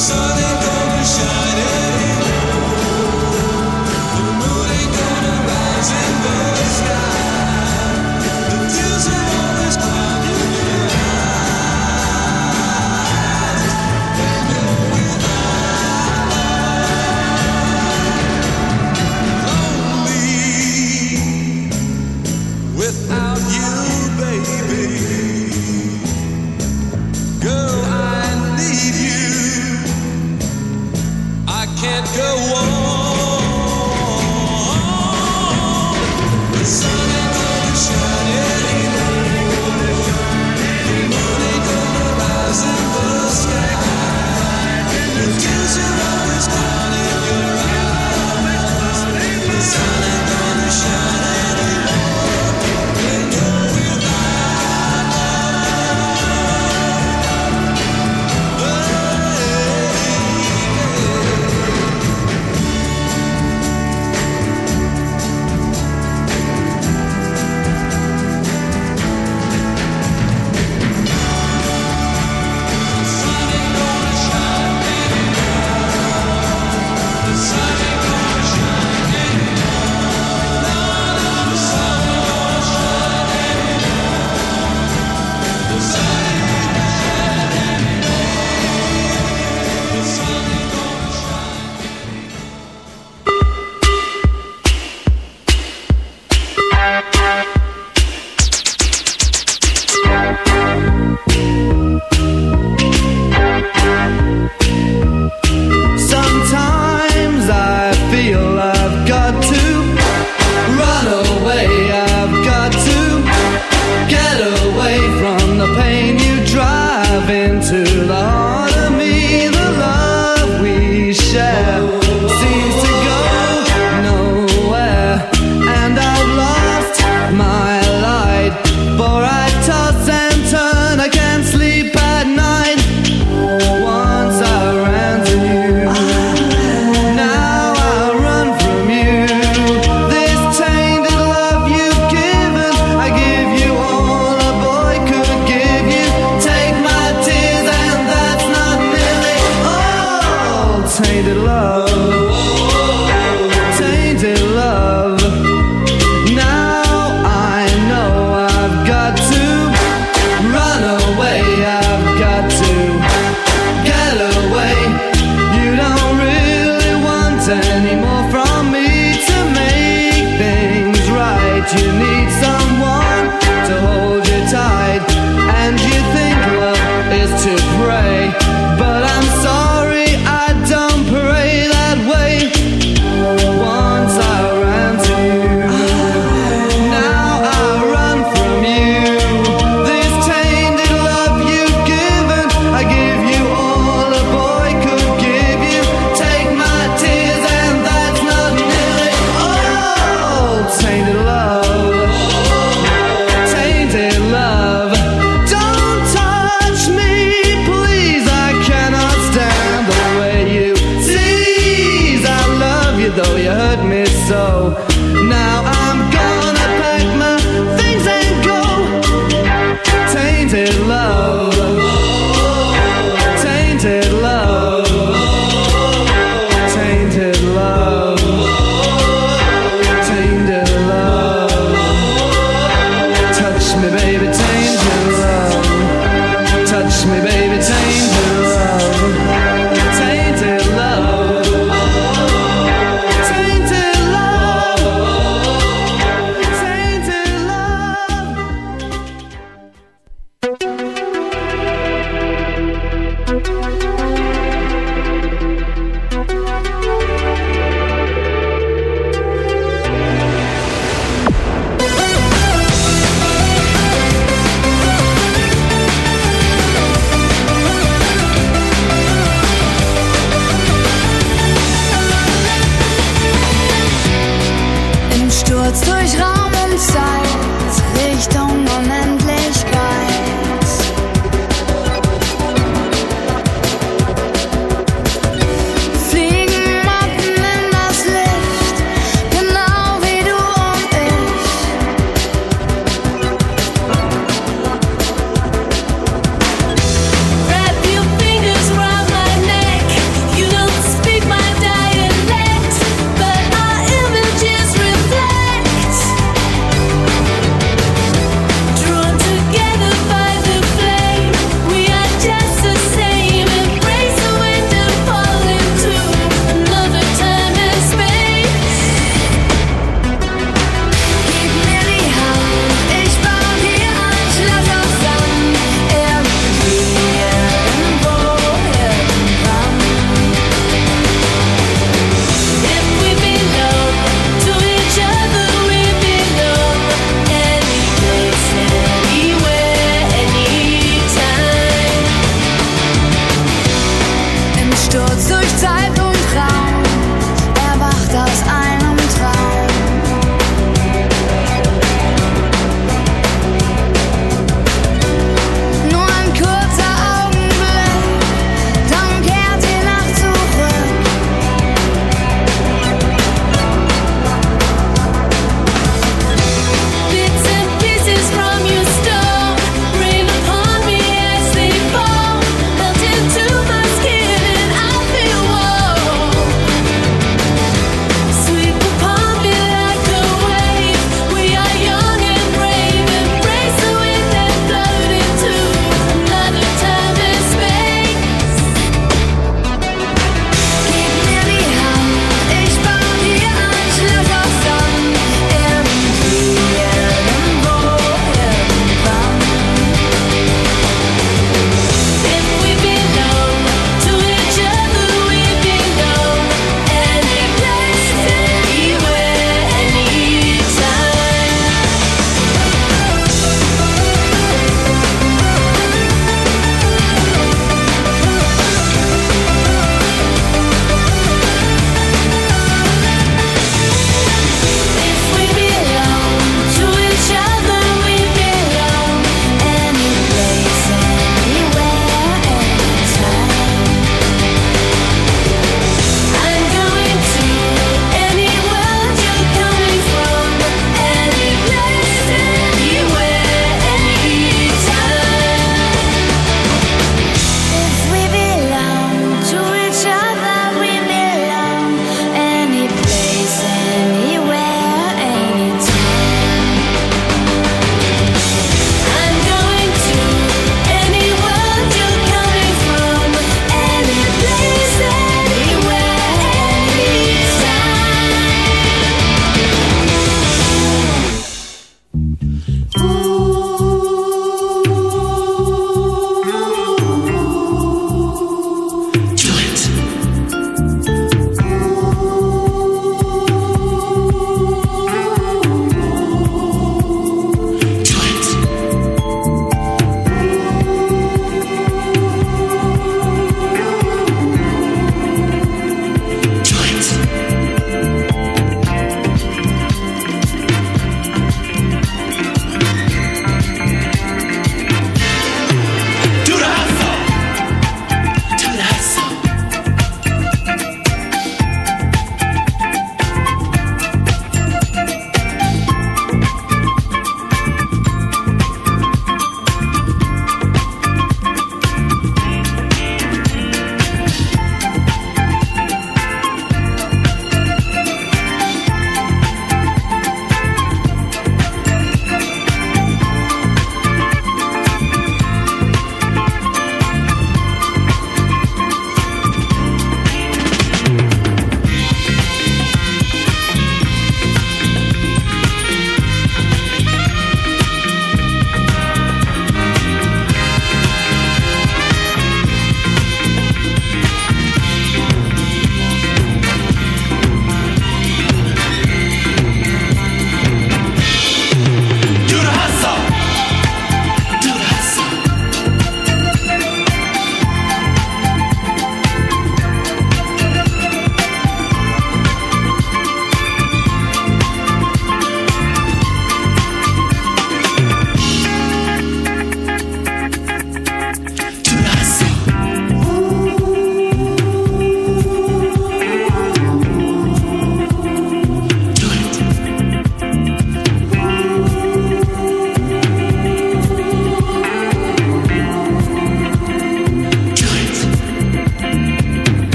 sun.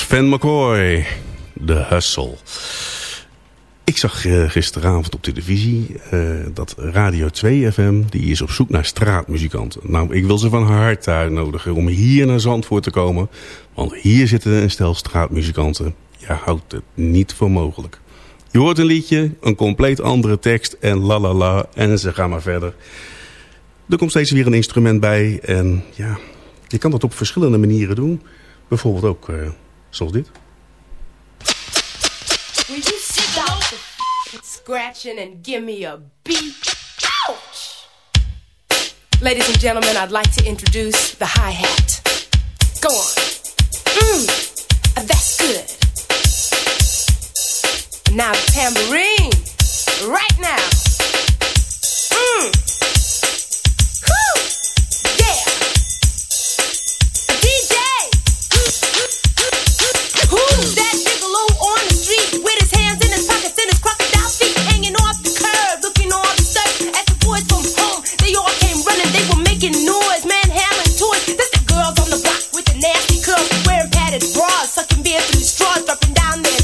Was Van McCoy, The Hustle. Ik zag uh, gisteravond op televisie uh, dat Radio 2 FM... die is op zoek naar straatmuzikanten. Nou, ik wil ze van harte uitnodigen om hier naar Zandvoort te komen. Want hier zitten een stel straatmuzikanten. Je houdt het niet voor mogelijk. Je hoort een liedje, een compleet andere tekst en la la la. En ze gaan maar verder. Er komt steeds weer een instrument bij. En ja, je kan dat op verschillende manieren doen. Bijvoorbeeld ook uh, zoals dit. Will you sit down scratching and give me a beat? Ouch! Ladies and gentlemen, I'd like to introduce the hi-hat. Go on. Mmm, that's good. Now the tambourine. Right now. Pulse down there.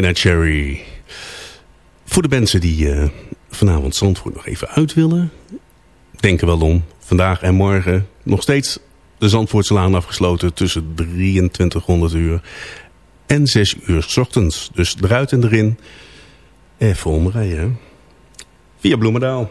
Nena Cherry. Voor de mensen die uh, vanavond Zandvoort nog even uit willen. Denk er wel om. Vandaag en morgen nog steeds de Zandvoortselaan afgesloten tussen 2300 uur en 6 uur s ochtends. Dus eruit en erin. Even omrijden. Via Bloemendaal.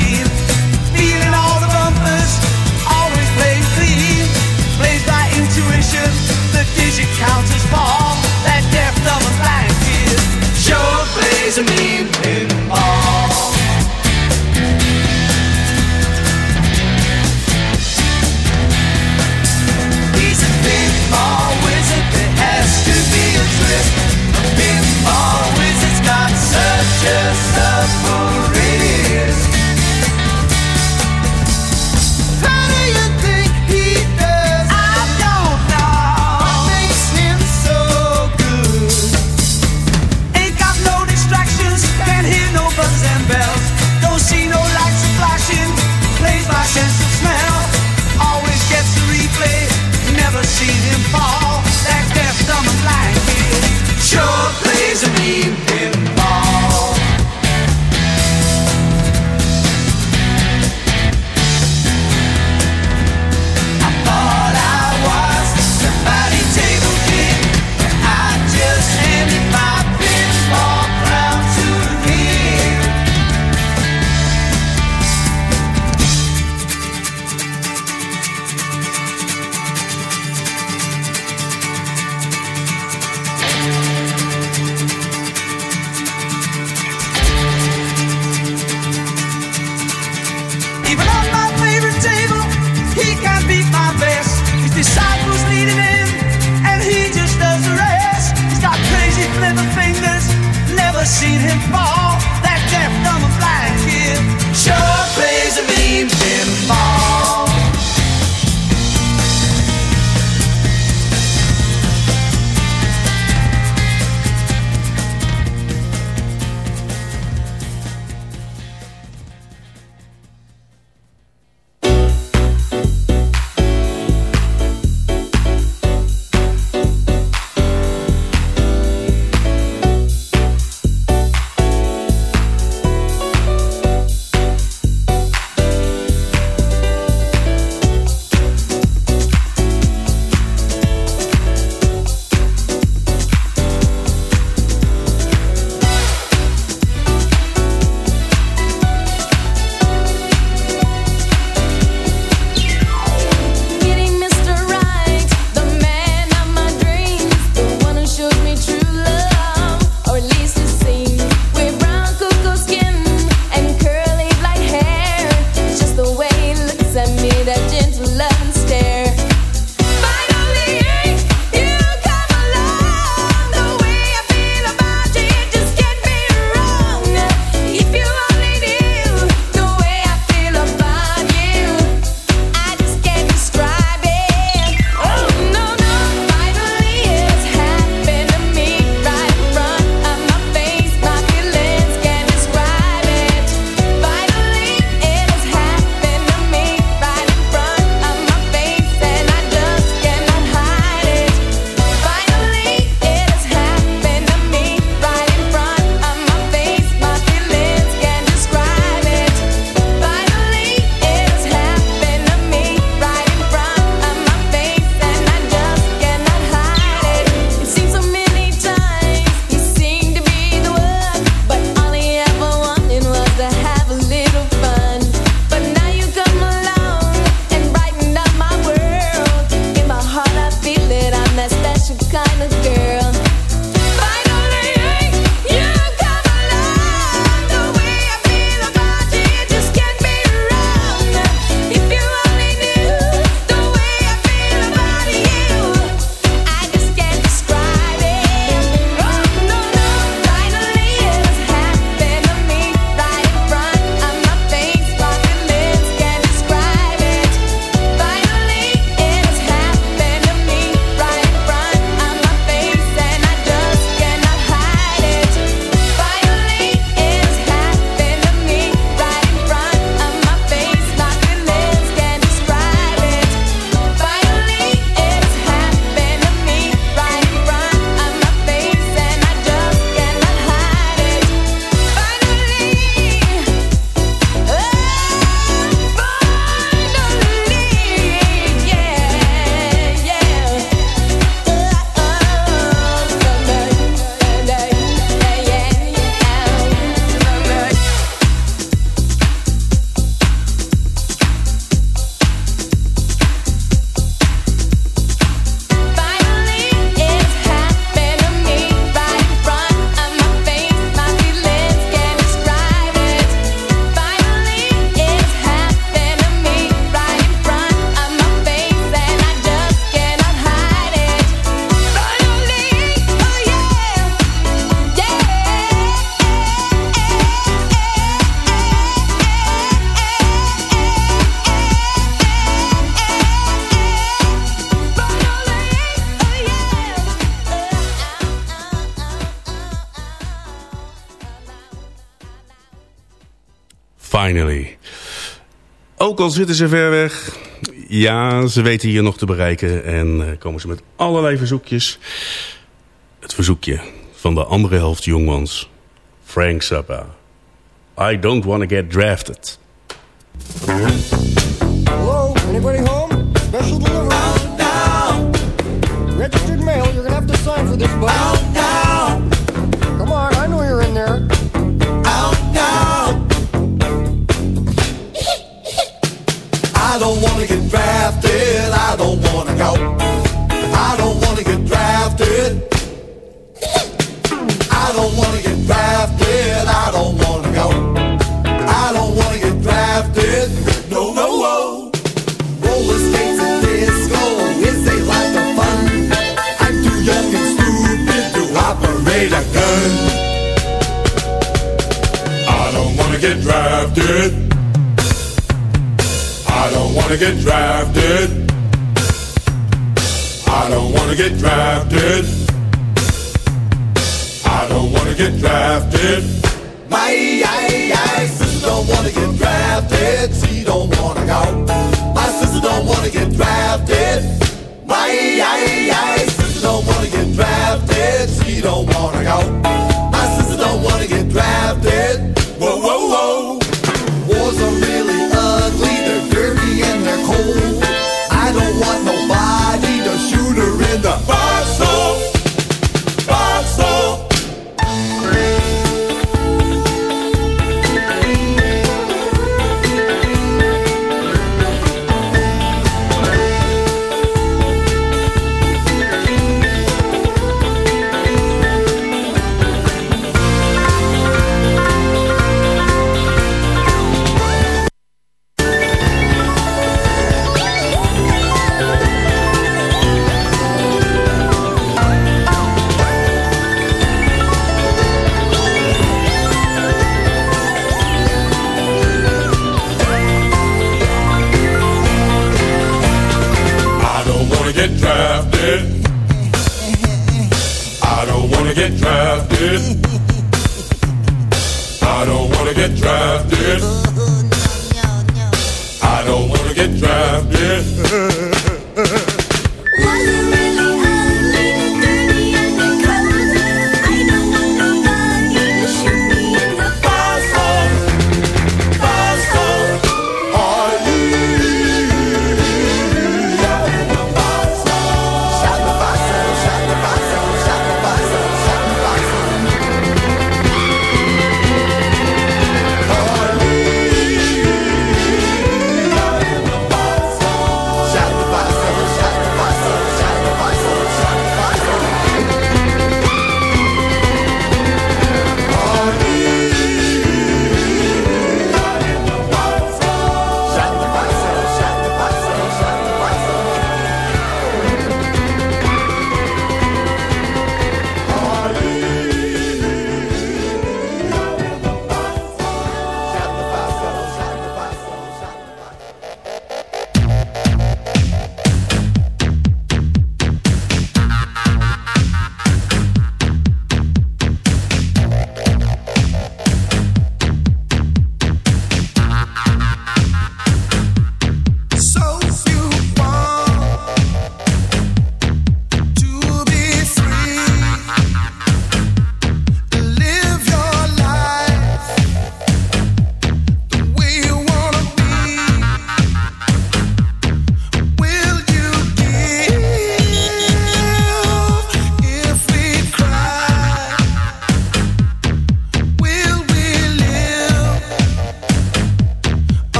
this seen him fall, that death number. Finally. Ook al zitten ze ver weg, ja, ze weten hier nog te bereiken en uh, komen ze met allerlei verzoekjes. Het verzoekje van de andere helft jongmans, Frank Zappa. I don't want to get drafted. Hello, anybody home? Special delivery. Registered mail, you're gonna have to sign for this, bud. Don't want to get drafted. I don't want to go. I don't want to get drafted. I don't want to get drafted. I don't want to go. I don't want to get drafted. No, no, no. Roller skates and disco is a lot of fun. I'm too young and stupid to operate a gun. I don't want to get drafted. I don't wanna get drafted. I don't wanna get drafted. I don't wanna get drafted. My I, I, sister don't wanna get drafted. She don't wanna go. My sister don't wanna get drafted. My I, I, sister don't wanna get drafted. She don't wanna go.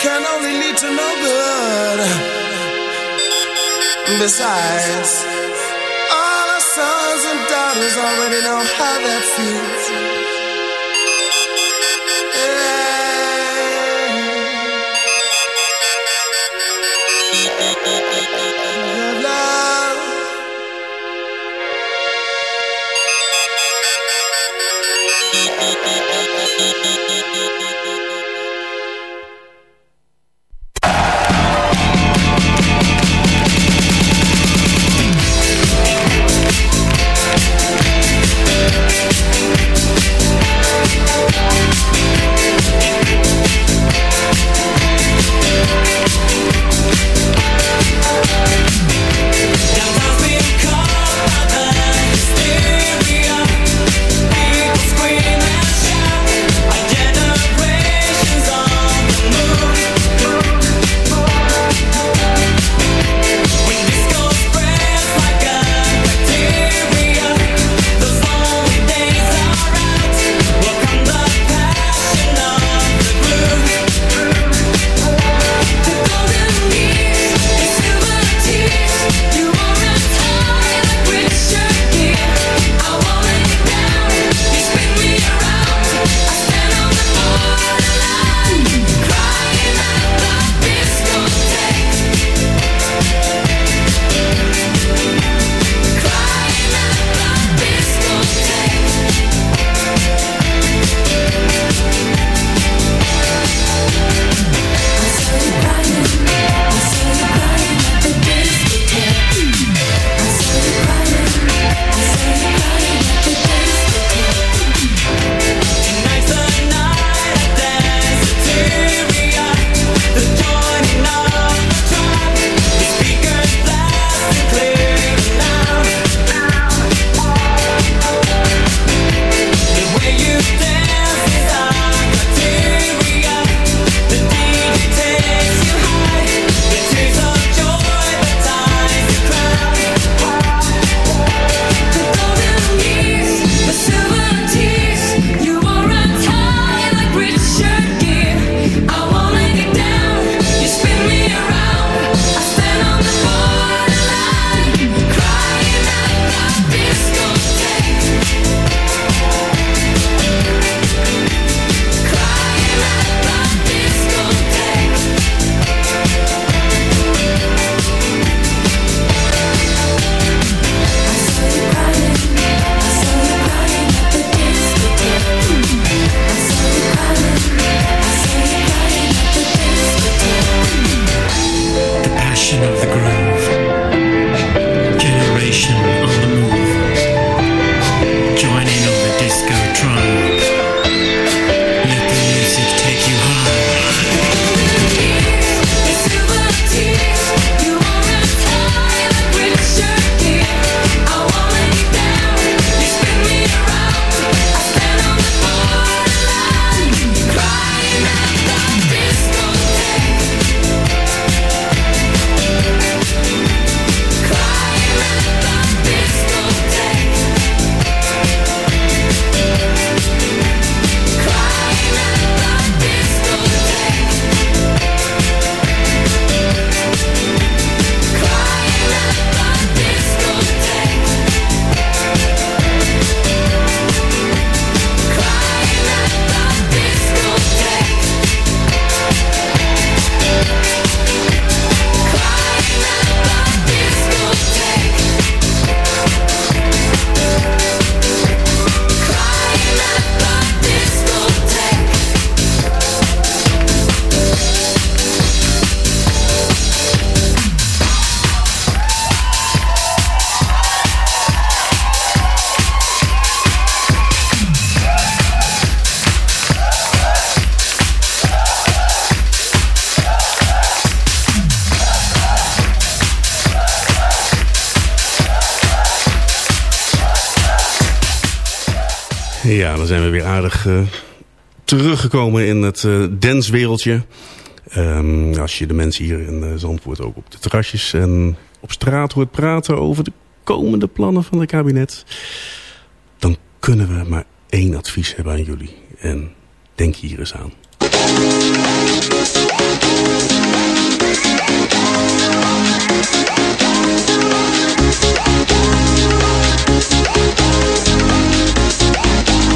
can only lead to no good. Besides, all our sons and daughters already know how that feels. Zijn we weer aardig eh, teruggekomen in het eh danswereldje. Ehm, als je de mensen hier in eh, Zandvoort ook op de terrasjes en op straat hoort praten over de komende plannen van het kabinet. Dan kunnen we maar één advies hebben aan jullie. En denk hier eens aan.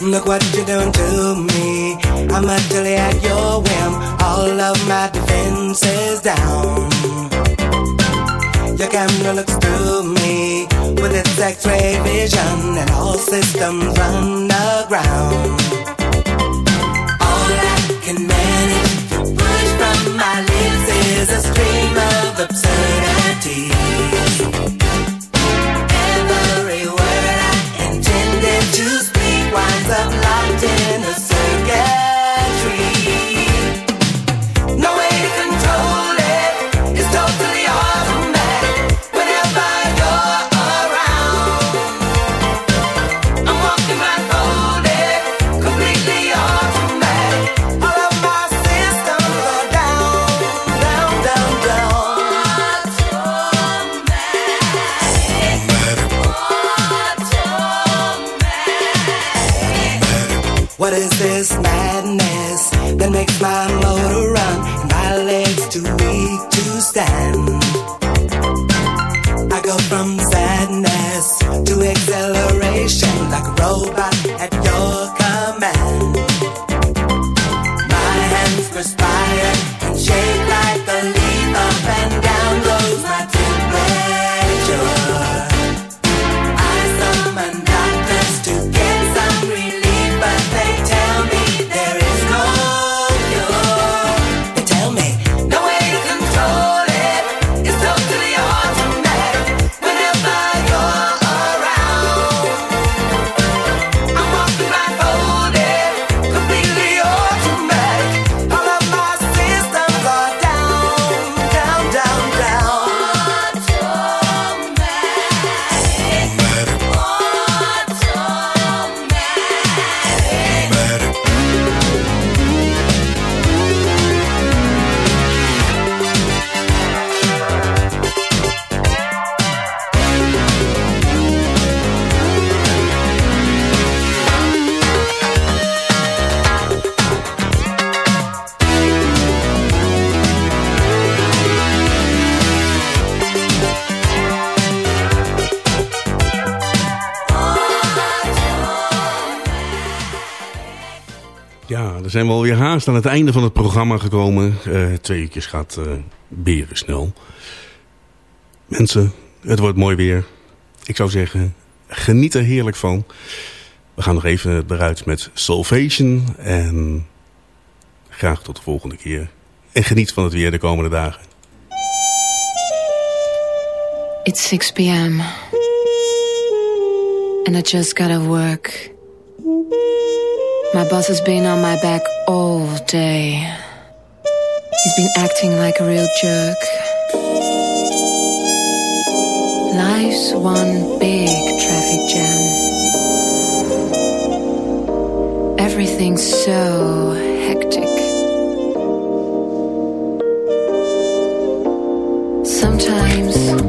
Look what you're doing to me. I'm utterly at your whim. All of my defenses down. Your camera looks through me with its X-ray vision, and all systems run aground. All I can manage to push from my lips is a stream of absurdities. Every word I intended to speak winds up locked in What is this madness that makes my motor run and my legs too weak to stand? I go from sadness to exhilaration like a robot at your dan zijn we alweer haast aan het einde van het programma gekomen. Eh, twee uurtjes gaat eh beren snel. Mensen, het wordt mooi weer. Ik zou zeggen, geniet er heerlijk van. We gaan nog even eruit met Salvation. En graag tot de volgende keer. En geniet van het weer de komende dagen. It's 6 p.m. And I just gotta work. My boss has been on my back all day. He's been acting like a real jerk. Life's one big traffic jam. Everything's so hectic. Sometimes